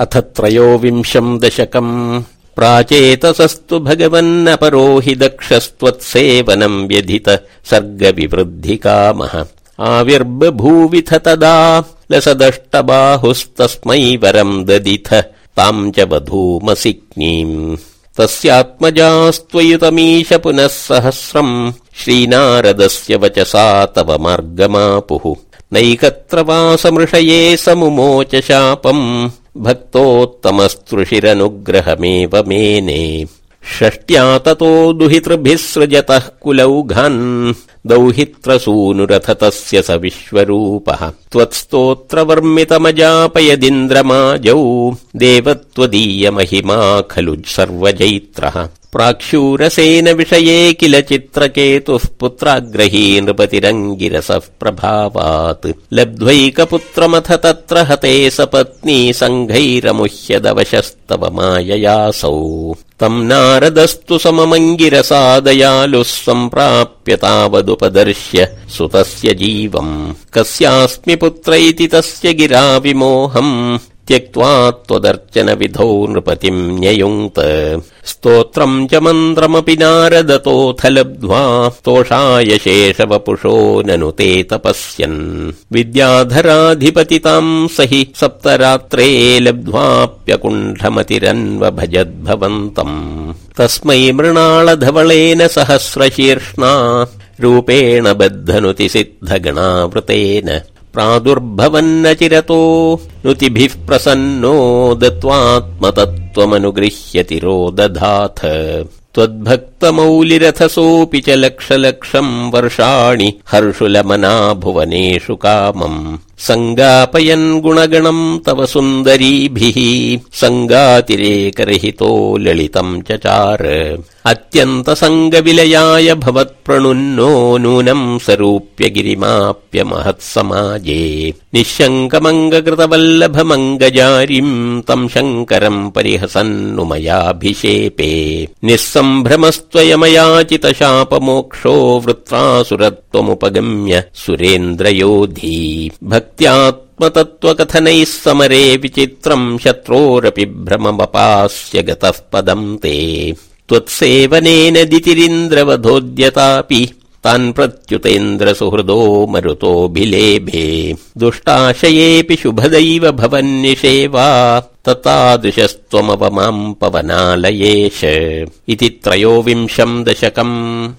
अथ त्रयोविंशम् दशकम्। प्राचेतसस्तु भगवन्नपरो हि दक्षस्त्वत्सेवनम् व्यधित सर्गविवृद्धिकामः। आविर्बभूविथ तदा लसदष्टबाहुस्तस्मै वरम् ददिथ ताम् च वधूमसिक्नीम्। तस्यात्मजास्त्वयुतमीश पुनः सहस्रम्। श्रीनारदस्य वचसा तव मार्गमापुः। नैकत्र वासमृषये समुमोच शापम् भक्तोत्तमस्तृषिरनुग्रहमेव मेने। षष्ट्या ततो दुहितृभिः सृजतः कुलौघान् दौहित्रसूनुरथ तस्य स विश्वरूपः। त्वत्स्तोत्रवर्मितमजापयदिन्द्रमाजौ। देवत्वदीयमहिमा खलु सर्वजैत्रः प्राक्षूरसेन विषये किल चित्रकेतुः पुत्राग्रही नृपतिरङ्गिरसः प्रभावात्। लब्ध्वैकपुत्रमथ तत्र हते सपत्नी सङ्घैरमुह्यदवशस्तव माययासौ। तम् नारदस्तु सममङ्गिरसा दयालुः सम्प्राप्य तावदुपदर्श्य सुतस्य जीवम्। कस्यास्मि पुत्र इति तस्य गिरा विमोहम् त्यक्त्वा त्वदर्चन विधौ नृपतिम् न्ययुङ्क्त। स्तोत्रम् च मन्त्रमपि नारदतोऽथ लब्ध्वा तोषाय शेषवपुषो ननु ते तपस्यन्। विद्याधराधिपतिताम् स हि सप्तरात्रे लब्ध्वाप्यकुण्ठमतिरन्व भजद्भवन्तम्। तस्मै मृणालधवलेन सहस्रशीर्ष्णा। रूपेण बद्धनुति सिद्धगणावृतेन प्रादुर्भवन्न चिरतो नुतिभिः प्रसन्नो दत्त्वात्मतत्त्वमनुगृह्य तिरोदधाथ त्वद्भक्तमौलिरथसोऽपि च लक्षलक्षम् वर्षाणि हर्षुलमना भुवनेषु कामम्। सङ्गापयन् गुणगणम् तव सुन्दरीभिः सङ्गातिरेकरहितो ललितम् चचार। अत्यन्तसङ्गविलयाय भवत्प्रणुन्नो नूनम् सरूप्य गिरिमाप्य महत्समाजे। निःशङ्कमङ्गकृतवल्लभमङ्गजारिम् तम् शङ्करम् परिहसन्नु मयाभिषेपे निःसम्भ्रमस्त्वयमयाचितशापमोक्षो वृत्रासुरत्वमुपगम्य सुरेन्द्रयोधी। भक्त्यात्मतत्त्वकथनैः समरे विचित्रम् शत्रोरपि भ्रममपास्य गतः पदम् ते। त्वत्सेवनेन दितिरिन्द्रवधोद्यतापि तान् प्रत्युतेन्द्र सुहृदो मरुतोऽभिलेभे। दुष्टाशयेऽपि शुभदैव भवन्निषेवा। ततादृशस्त्वमव माम् पवनालयेश। इति त्रयोविंशम् दशकम्